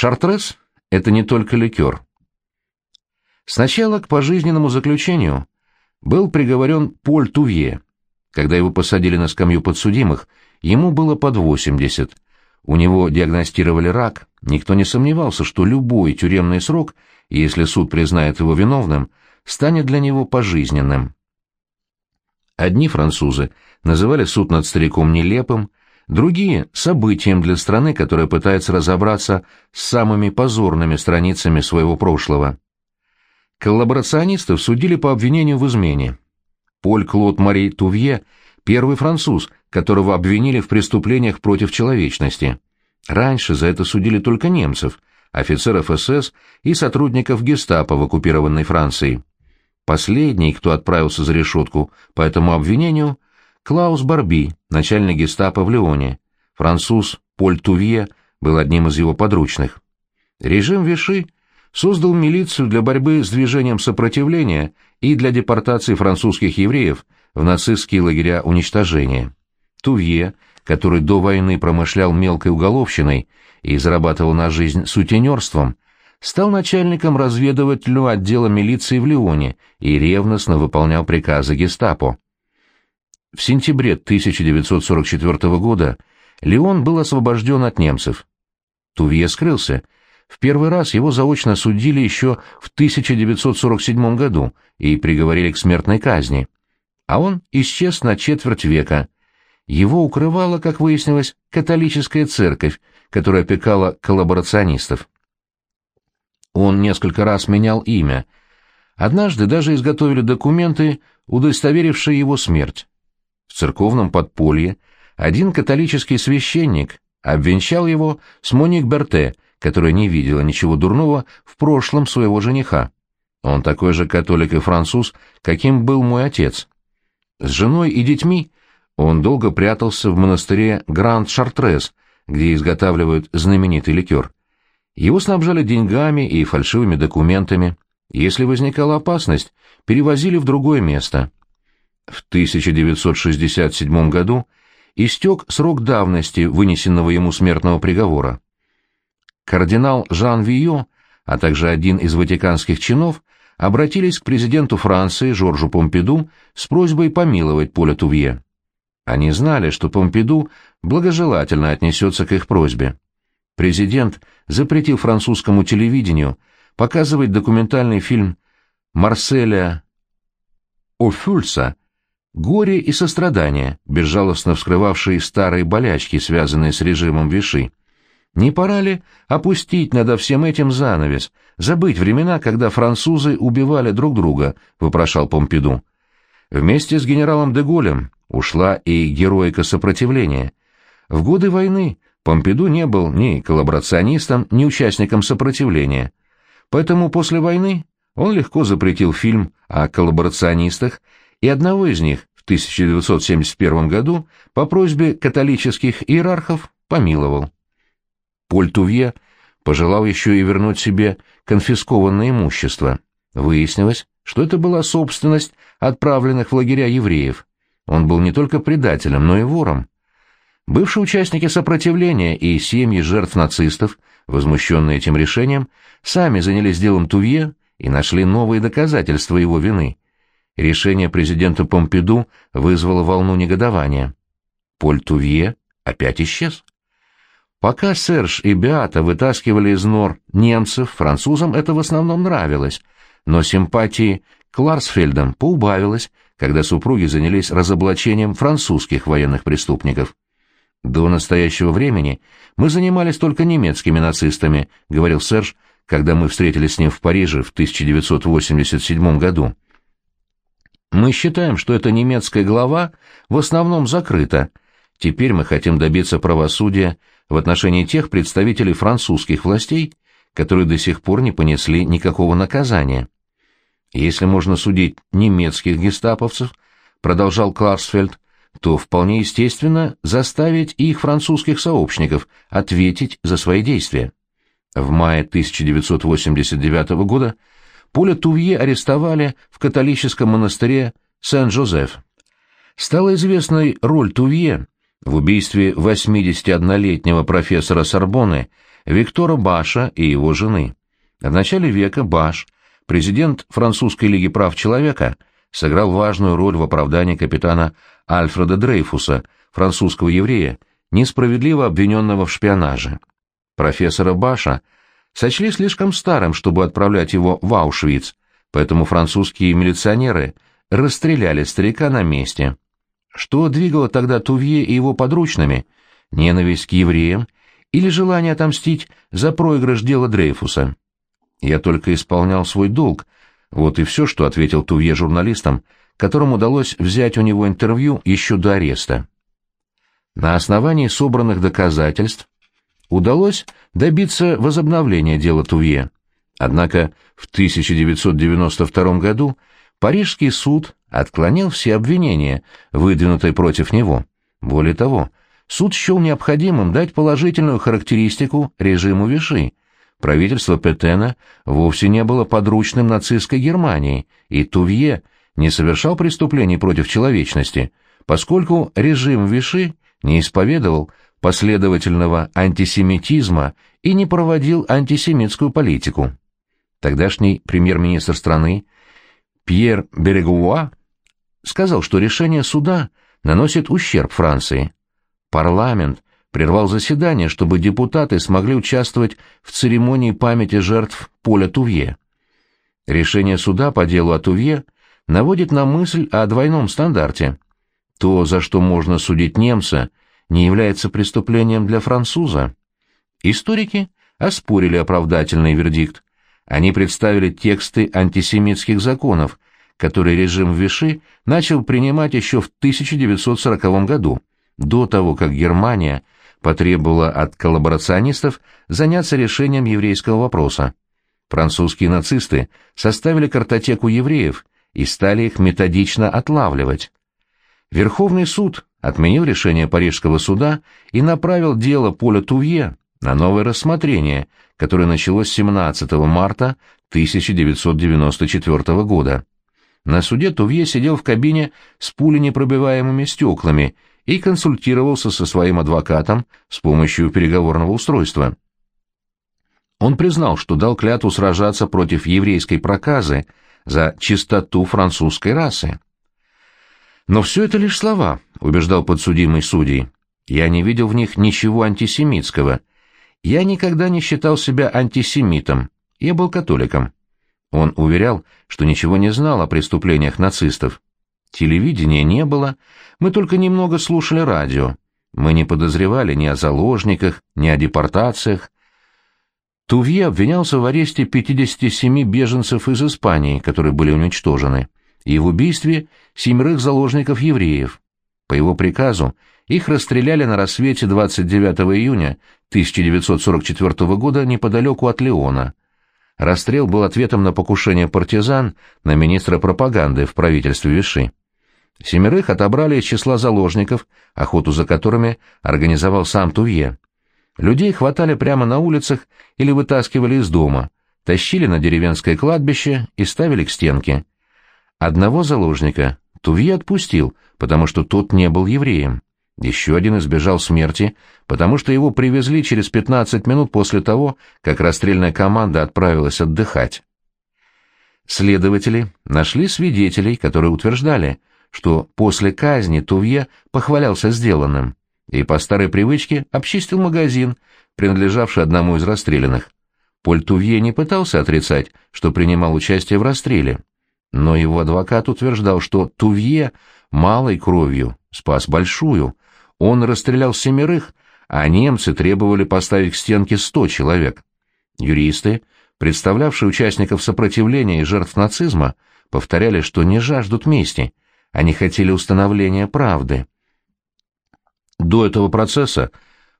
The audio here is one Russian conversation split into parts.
Шартрес — это не только ликер. Сначала к пожизненному заключению был приговорен Поль Тувье. Когда его посадили на скамью подсудимых, ему было под 80. У него диагностировали рак, никто не сомневался, что любой тюремный срок, если суд признает его виновным, станет для него пожизненным. Одни французы называли суд над стариком нелепым, другие — событием для страны, которая пытается разобраться с самыми позорными страницами своего прошлого. Коллаборационистов судили по обвинению в измене. Поль Клод Мари Тувье — первый француз, которого обвинили в преступлениях против человечности. Раньше за это судили только немцев, офицеров СС и сотрудников гестапо в оккупированной Франции. Последний, кто отправился за решетку по этому обвинению, Клаус Барби, начальник гестапо в Леоне. Француз Поль Тувье был одним из его подручных. Режим Виши создал милицию для борьбы с движением сопротивления и для депортации французских евреев в нацистские лагеря уничтожения. Тувье, который до войны промышлял мелкой уголовщиной и зарабатывал на жизнь сутенерством, стал начальником разведывательного отдела милиции в Лионе и ревностно выполнял приказы гестапо. В сентябре 1944 года Леон был освобожден от немцев. Тувье скрылся. В первый раз его заочно судили еще в 1947 году и приговорили к смертной казни. А он исчез на четверть века. Его укрывала, как выяснилось, католическая церковь, которая опекала коллаборационистов. Он несколько раз менял имя. Однажды даже изготовили документы, удостоверившие его смерть. В церковном подполье один католический священник обвенчал его с Моник Берте, которая не видела ничего дурного в прошлом своего жениха. Он такой же католик и француз, каким был мой отец. С женой и детьми он долго прятался в монастыре Гранд-Шартрез, где изготавливают знаменитый ликер. Его снабжали деньгами и фальшивыми документами. Если возникала опасность, перевозили в другое место. В 1967 году истек срок давности вынесенного ему смертного приговора. Кардинал Жан Вио, а также один из ватиканских чинов, обратились к президенту Франции Жоржу Помпиду с просьбой помиловать Поля Тувье. Они знали, что Помпиду благожелательно отнесется к их просьбе президент запретил французскому телевидению показывать документальный фильм Марселя Офюльса «Горе и сострадание», безжалостно вскрывавшие старые болячки, связанные с режимом Виши. Не пора ли опустить над всем этим занавес, забыть времена, когда французы убивали друг друга, вопрошал Помпиду. Вместе с генералом де Голем ушла и героика сопротивления. В годы войны Помпиду не был ни коллаборационистом, ни участником сопротивления. Поэтому после войны он легко запретил фильм о коллаборационистах, и одного из них в 1971 году по просьбе католических иерархов помиловал. Поль Тувье пожелал еще и вернуть себе конфискованное имущество. Выяснилось, что это была собственность отправленных в лагеря евреев. Он был не только предателем, но и вором. Бывшие участники сопротивления и семьи жертв нацистов, возмущенные этим решением, сами занялись делом Тувье и нашли новые доказательства его вины. Решение президента Помпиду вызвало волну негодования. Поль Тувье опять исчез. Пока Серж и Беата вытаскивали из нор немцев, французам это в основном нравилось, но симпатии к Ларсфельдам поубавилось, когда супруги занялись разоблачением французских военных преступников. До настоящего времени мы занимались только немецкими нацистами, говорил Серж, когда мы встретились с ним в Париже в 1987 году. Мы считаем, что эта немецкая глава в основном закрыта. Теперь мы хотим добиться правосудия в отношении тех представителей французских властей, которые до сих пор не понесли никакого наказания. Если можно судить немецких гестаповцев, продолжал Кларсфельд, то вполне естественно заставить их французских сообщников ответить за свои действия. В мае 1989 года Поля Тувье арестовали в католическом монастыре Сен-Жозеф. Стала известной роль Тувье в убийстве 81-летнего профессора Сорбонны, Виктора Баша и его жены. В начале века Баш, президент Французской лиги прав человека, сыграл важную роль в оправдании капитана Альфреда Дрейфуса, французского еврея, несправедливо обвиненного в шпионаже. Профессора Баша сочли слишком старым, чтобы отправлять его в Аушвиц, поэтому французские милиционеры расстреляли старика на месте. Что двигало тогда Тувье и его подручными? Ненависть к евреям или желание отомстить за проигрыш дела Дрейфуса? Я только исполнял свой долг, вот и все, что ответил Тувье журналистам, которым удалось взять у него интервью еще до ареста. На основании собранных доказательств удалось добиться возобновления дела Тувье. Однако в 1992 году Парижский суд отклонил все обвинения, выдвинутые против него. Более того, суд счел необходимым дать положительную характеристику режиму Виши. Правительство Петена вовсе не было подручным нацистской Германии, и Тувье не совершал преступлений против человечности, поскольку режим Виши не исповедовал последовательного антисемитизма и не проводил антисемитскую политику. Тогдашний премьер-министр страны Пьер Берегуа сказал, что решение суда наносит ущерб Франции. Парламент прервал заседание, чтобы депутаты смогли участвовать в церемонии памяти жертв поля Тувье. Решение суда по делу о Тувье наводит на мысль о двойном стандарте. То, за что можно судить немца, не является преступлением для француза. Историки оспорили оправдательный вердикт. Они представили тексты антисемитских законов, которые режим Виши начал принимать еще в 1940 году, до того, как Германия потребовала от коллаборационистов заняться решением еврейского вопроса. Французские нацисты составили картотеку евреев и стали их методично отлавливать. Верховный суд отменил решение Парижского суда и направил дело Поля Тувье на новое рассмотрение, которое началось 17 марта 1994 года. На суде Тувье сидел в кабине с пуленепробиваемыми стеклами и консультировался со своим адвокатом с помощью переговорного устройства. Он признал, что дал клятву сражаться против еврейской проказы за чистоту французской расы. Но все это лишь слова, убеждал подсудимый судей. Я не видел в них ничего антисемитского. Я никогда не считал себя антисемитом. Я был католиком. Он уверял, что ничего не знал о преступлениях нацистов. Телевидения не было, мы только немного слушали радио. Мы не подозревали ни о заложниках, ни о депортациях. Тувье обвинялся в аресте 57 беженцев из Испании, которые были уничтожены и в убийстве семерых заложников-евреев. По его приказу их расстреляли на рассвете 29 июня 1944 года неподалеку от Леона. Расстрел был ответом на покушение партизан на министра пропаганды в правительстве Виши. Семерых отобрали из числа заложников, охоту за которыми организовал сам Тувье. Людей хватали прямо на улицах или вытаскивали из дома, тащили на деревенское кладбище и ставили к стенке. Одного заложника Тувье отпустил, потому что тот не был евреем. Еще один избежал смерти, потому что его привезли через 15 минут после того, как расстрельная команда отправилась отдыхать. Следователи нашли свидетелей, которые утверждали, что после казни Тувье похвалялся сделанным и по старой привычке обчистил магазин, принадлежавший одному из расстрелянных. Поль Тувье не пытался отрицать, что принимал участие в расстреле. Но его адвокат утверждал, что Тувье малой кровью спас большую. Он расстрелял семерых, а немцы требовали поставить к стенке сто человек. Юристы, представлявшие участников сопротивления и жертв нацизма, повторяли, что не жаждут мести, они хотели установления правды. До этого процесса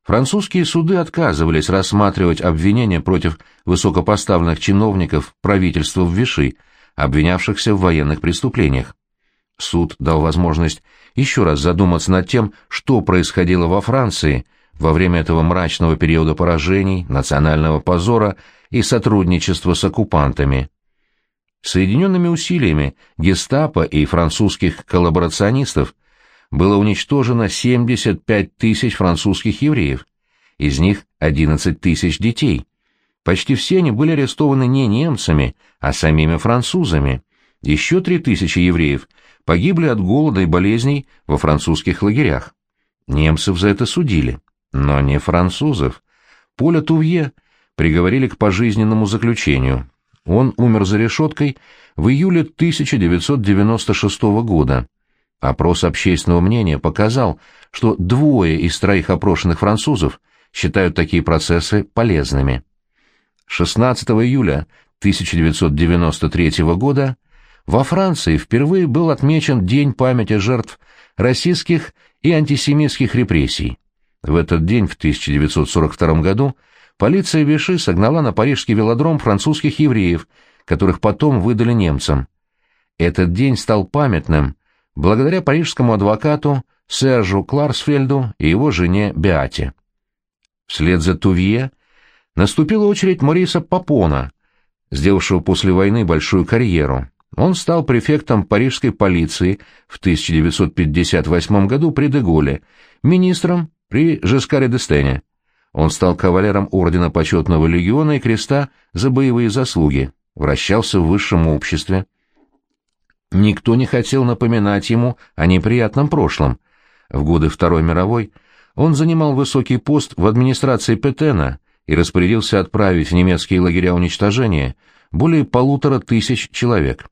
французские суды отказывались рассматривать обвинения против высокопоставленных чиновников правительства в Виши, обвинявшихся в военных преступлениях. Суд дал возможность еще раз задуматься над тем, что происходило во Франции во время этого мрачного периода поражений, национального позора и сотрудничества с оккупантами. Соединенными усилиями гестапо и французских коллаборационистов было уничтожено 75 тысяч французских евреев, из них 11 тысяч детей. Почти все они были арестованы не немцами, а самими французами. Еще 3 тысячи евреев погибли от голода и болезней во французских лагерях. Немцев за это судили, но не французов. Поля Тувье приговорили к пожизненному заключению. Он умер за решеткой в июле 1996 года. Опрос общественного мнения показал, что двое из троих опрошенных французов считают такие процессы полезными. 16 июля 1993 года во Франции впервые был отмечен День памяти жертв российских и антисемитских репрессий. В этот день, в 1942 году, полиция Виши согнала на парижский велодром французских евреев, которых потом выдали немцам. Этот день стал памятным благодаря парижскому адвокату Сержу Кларсфельду и его жене Беате. Вслед за Тувье наступила очередь Мориса Папона, сделавшего после войны большую карьеру. Он стал префектом парижской полиции в 1958 году при Деголе, министром при Жескаре Дестене. Он стал кавалером Ордена Почетного Легиона и Креста за боевые заслуги, вращался в высшем обществе. Никто не хотел напоминать ему о неприятном прошлом. В годы Второй мировой он занимал высокий пост в администрации Петена и распорядился отправить в немецкие лагеря уничтожения более полутора тысяч человек.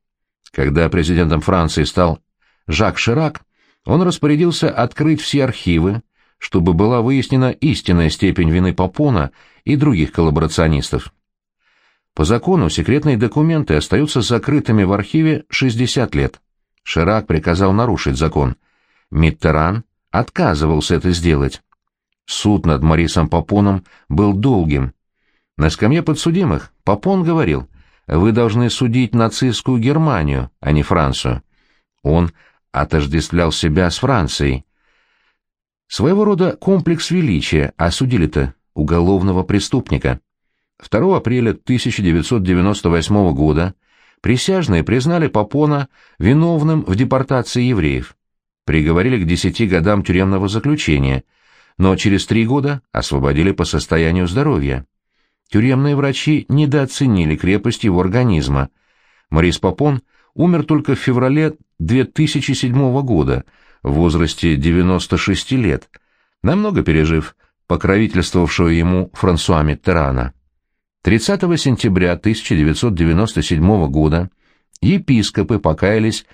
Когда президентом Франции стал Жак Ширак, он распорядился открыть все архивы, чтобы была выяснена истинная степень вины Попона и других коллаборационистов. По закону секретные документы остаются закрытыми в архиве 60 лет. Ширак приказал нарушить закон. Миттеран отказывался это сделать. Суд над Марисом Попоном был долгим. На скамье подсудимых Попон говорил, «Вы должны судить нацистскую Германию, а не Францию». Он отождествлял себя с Францией. Своего рода комплекс величия, осудили-то уголовного преступника. 2 апреля 1998 года присяжные признали Попона виновным в депортации евреев, приговорили к 10 годам тюремного заключения, но через три года освободили по состоянию здоровья. Тюремные врачи недооценили крепость его организма. Морис Попон умер только в феврале 2007 года, в возрасте 96 лет, намного пережив покровительствовавшего ему Франсуа Миттерана. 30 сентября 1997 года епископы покаялись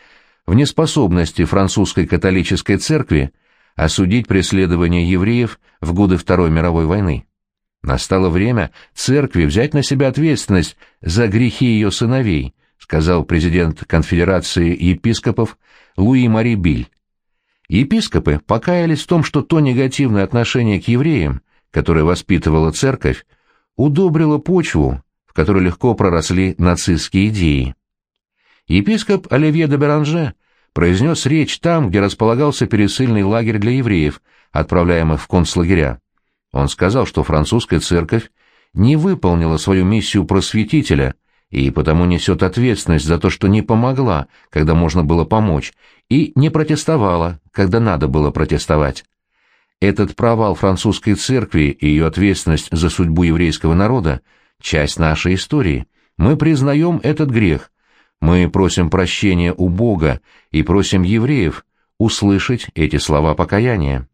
в неспособности французской католической церкви осудить преследование евреев в годы Второй мировой войны. Настало время церкви взять на себя ответственность за грехи ее сыновей, сказал президент конфедерации епископов Луи Мари Биль. Епископы покаялись в том, что то негативное отношение к евреям, которое воспитывала церковь, удобрило почву, в которой легко проросли нацистские идеи. Епископ Оливье де Беранже произнес речь там, где располагался пересыльный лагерь для евреев, отправляемых в концлагеря. Он сказал, что французская церковь не выполнила свою миссию просветителя и потому несет ответственность за то, что не помогла, когда можно было помочь, и не протестовала, когда надо было протестовать. Этот провал французской церкви и ее ответственность за судьбу еврейского народа – часть нашей истории. Мы признаем этот грех. Мы просим прощения у Бога и просим евреев услышать эти слова покаяния.